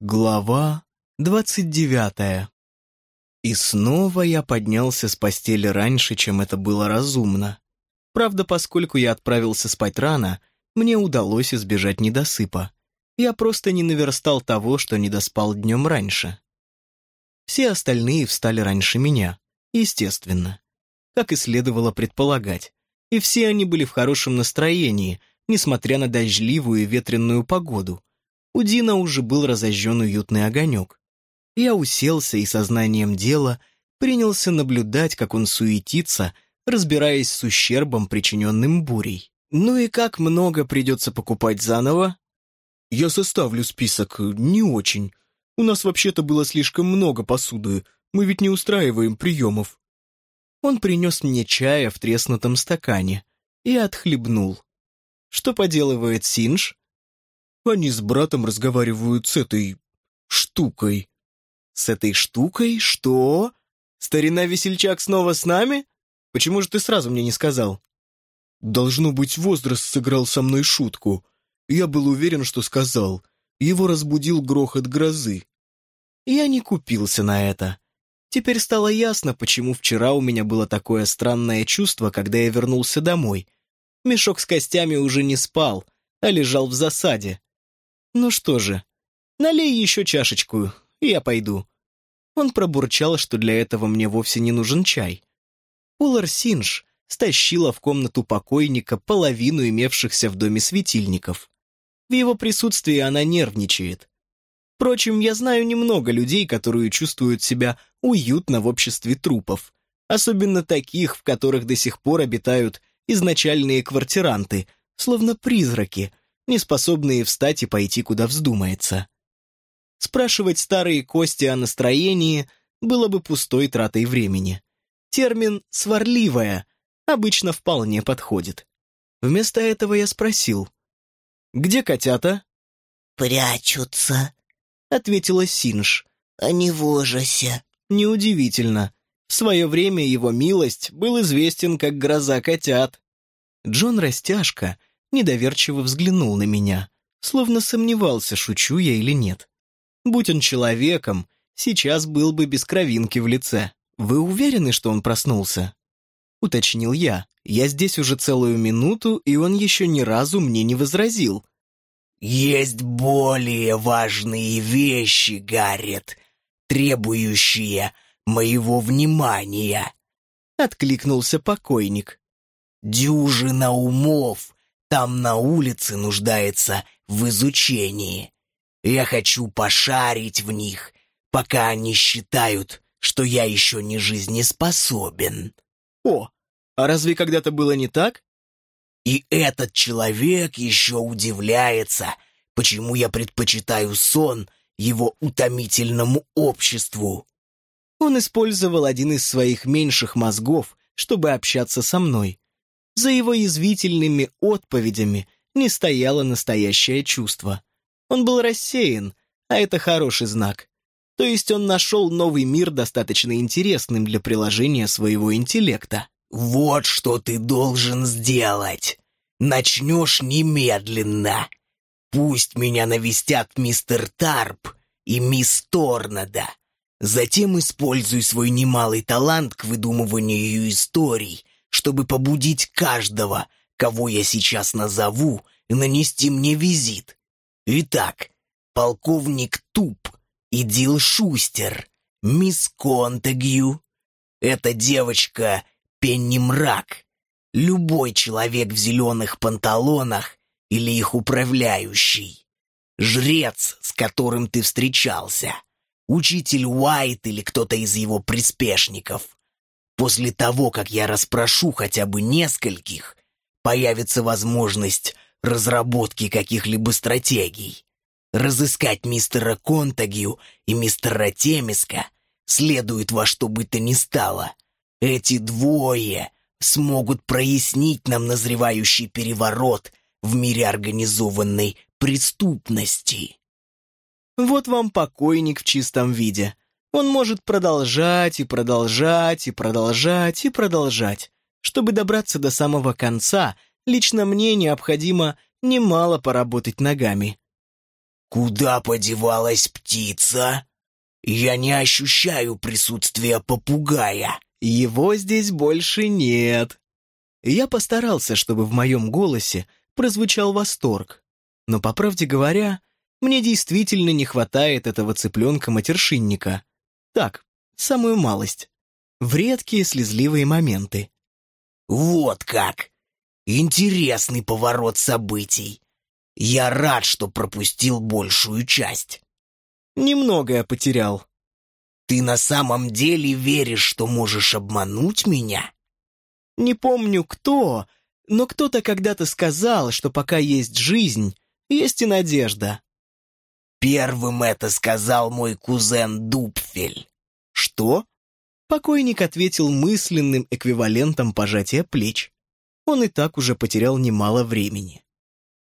Глава двадцать девятая. И снова я поднялся с постели раньше, чем это было разумно. Правда, поскольку я отправился спать рано, мне удалось избежать недосыпа. Я просто не наверстал того, что не доспал днем раньше. Все остальные встали раньше меня, естественно, как и следовало предполагать. И все они были в хорошем настроении, несмотря на дождливую и ветренную погоду — у Дина уже был разожжен уютный огонек. Я уселся и сознанием дела принялся наблюдать, как он суетится, разбираясь с ущербом, причиненным бурей. Ну и как много придется покупать заново? Я составлю список, не очень. У нас вообще-то было слишком много посуды, мы ведь не устраиваем приемов. Он принес мне чая в треснутом стакане и отхлебнул. Что поделывает Синж? Они с братом разговаривают с этой... штукой». «С этой штукой? Что? Старина-весельчак снова с нами? Почему же ты сразу мне не сказал?» «Должно быть, возраст сыграл со мной шутку. Я был уверен, что сказал. Его разбудил грохот грозы». Я не купился на это. Теперь стало ясно, почему вчера у меня было такое странное чувство, когда я вернулся домой. Мешок с костями уже не спал, а лежал в засаде. «Ну что же, налей еще чашечку, и я пойду». Он пробурчал, что для этого мне вовсе не нужен чай. Улар Синж стащила в комнату покойника половину имевшихся в доме светильников. В его присутствии она нервничает. Впрочем, я знаю немного людей, которые чувствуют себя уютно в обществе трупов, особенно таких, в которых до сих пор обитают изначальные квартиранты, словно призраки, не способные встать и пойти, куда вздумается. Спрашивать старые кости о настроении было бы пустой тратой времени. Термин «сварливая» обычно вполне подходит. Вместо этого я спросил, «Где котята?» «Прячутся», — ответила Синж. «Они в ужасе». Неудивительно. В свое время его милость был известен как гроза котят. Джон Растяжка недоверчиво взглянул на меня, словно сомневался, шучу я или нет. Будь он человеком, сейчас был бы без кровинки в лице. Вы уверены, что он проснулся? Уточнил я. Я здесь уже целую минуту, и он еще ни разу мне не возразил. «Есть более важные вещи, Гаррет, требующие моего внимания», — откликнулся покойник. «Дюжина умов там на улице нуждается в изучении. Я хочу пошарить в них, пока они считают, что я еще не жизнеспособен. О, а разве когда-то было не так? И этот человек еще удивляется, почему я предпочитаю сон его утомительному обществу. Он использовал один из своих меньших мозгов, чтобы общаться со мной. За его язвительными отповедями не стояло настоящее чувство. Он был рассеян, а это хороший знак. То есть он нашел новый мир достаточно интересным для приложения своего интеллекта. «Вот что ты должен сделать. Начнешь немедленно. Пусть меня навестят мистер Тарп и мисс Торнадо. Затем используй свой немалый талант к выдумыванию историй чтобы побудить каждого, кого я сейчас назову, нанести мне визит. Итак, полковник Туп и Дил Шустер, мисс Контагью, эта девочка Пенни Мрак, любой человек в зеленых панталонах или их управляющий, жрец, с которым ты встречался, учитель Уайт или кто-то из его приспешников, После того, как я расспрошу хотя бы нескольких, появится возможность разработки каких-либо стратегий. Разыскать мистера Контагью и мистера Темиска следует во что бы то ни стало. Эти двое смогут прояснить нам назревающий переворот в мире организованной преступности. Вот вам покойник в чистом виде. Он может продолжать и продолжать и продолжать и продолжать. Чтобы добраться до самого конца, лично мне необходимо немало поработать ногами. «Куда подевалась птица? Я не ощущаю присутствия попугая». «Его здесь больше нет». Я постарался, чтобы в моем голосе прозвучал восторг. Но, по правде говоря, мне действительно не хватает этого цыпленка-матершинника. Так, самую малость. В редкие слезливые моменты. «Вот как! Интересный поворот событий. Я рад, что пропустил большую часть». Немногое потерял. «Ты на самом деле веришь, что можешь обмануть меня?» Не помню кто, но кто-то когда-то сказал, что пока есть жизнь, есть и надежда. Первым это сказал мой кузен Дупфель. Что? Покойник ответил мысленным эквивалентом пожатия плеч. Он и так уже потерял немало времени.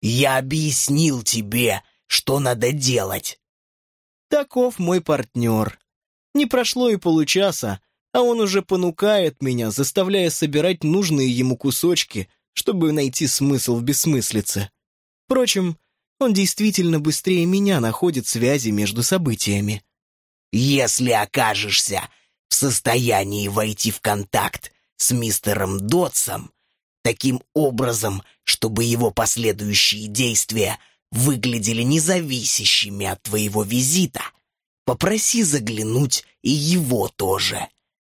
«Я объяснил тебе, что надо делать». Таков мой партнер. Не прошло и получаса, а он уже понукает меня, заставляя собирать нужные ему кусочки, чтобы найти смысл в бессмыслице. Впрочем, он действительно быстрее меня находит связи между событиями. «Если окажешься в состоянии войти в контакт с мистером Дотсом, таким образом, чтобы его последующие действия выглядели независящими от твоего визита, попроси заглянуть и его тоже.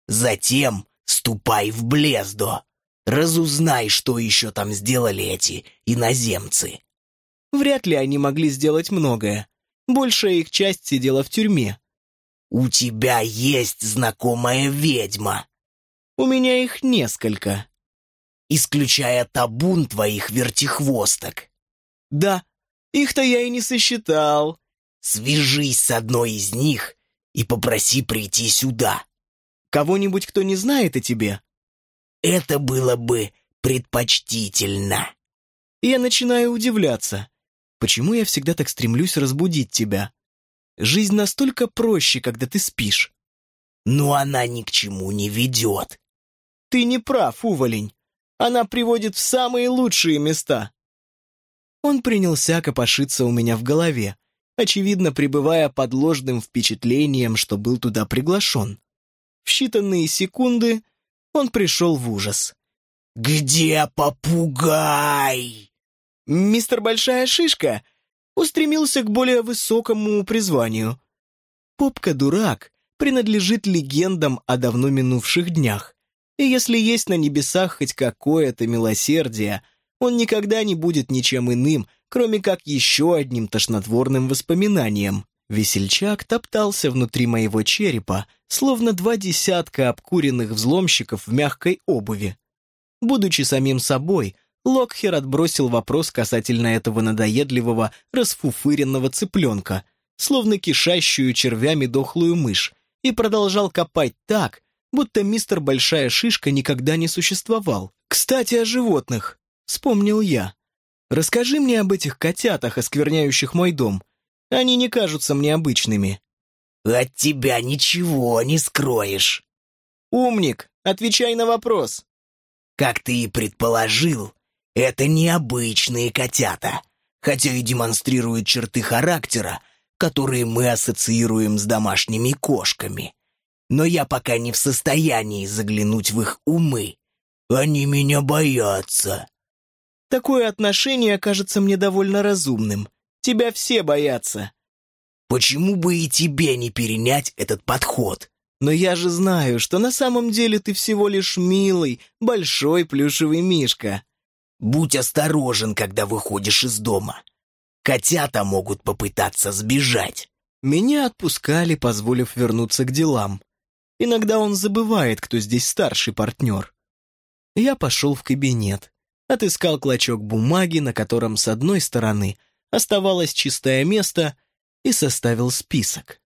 Затем ступай в Блездо, разузнай, что еще там сделали эти иноземцы». Вряд ли они могли сделать многое. Большая их часть сидела в тюрьме. «У тебя есть знакомая ведьма». «У меня их несколько». «Исключая табун твоих вертихвосток». «Да, их-то я и не сосчитал». «Свяжись с одной из них и попроси прийти сюда». «Кого-нибудь, кто не знает о тебе?» «Это было бы предпочтительно». Я начинаю удивляться. Почему я всегда так стремлюсь разбудить тебя? Жизнь настолько проще, когда ты спишь. Но она ни к чему не ведет. Ты не прав, уволень. Она приводит в самые лучшие места. Он принялся копошиться у меня в голове, очевидно, пребывая под ложным впечатлением, что был туда приглашен. В считанные секунды он пришел в ужас. «Где попугай?» Мистер Большая Шишка устремился к более высокому призванию. Попка-дурак принадлежит легендам о давно минувших днях, и если есть на небесах хоть какое-то милосердие, он никогда не будет ничем иным, кроме как еще одним тошнотворным воспоминанием. Весельчак топтался внутри моего черепа, словно два десятка обкуренных взломщиков в мягкой обуви. Будучи самим собой, Локхер отбросил вопрос касательно этого надоедливого, расфуфыренного цыпленка, словно кишащую червями дохлую мышь, и продолжал копать так, будто мистер Большая Шишка никогда не существовал. «Кстати, о животных», — вспомнил я. «Расскажи мне об этих котятах, оскверняющих мой дом. Они не кажутся мне обычными». «От тебя ничего не скроешь». «Умник, отвечай на вопрос». «Как ты и предположил, это необычные котята, хотя и демонстрируют черты характера, которые мы ассоциируем с домашними кошками. Но я пока не в состоянии заглянуть в их умы. Они меня боятся. Такое отношение кажется мне довольно разумным. Тебя все боятся. Почему бы и тебе не перенять этот подход? Но я же знаю, что на самом деле ты всего лишь милый, большой плюшевый мишка. Будь осторожен, когда выходишь из дома. Котята могут попытаться сбежать. Меня отпускали, позволив вернуться к делам. Иногда он забывает, кто здесь старший партнер. Я пошел в кабинет, отыскал клочок бумаги, на котором с одной стороны оставалось чистое место, и составил список.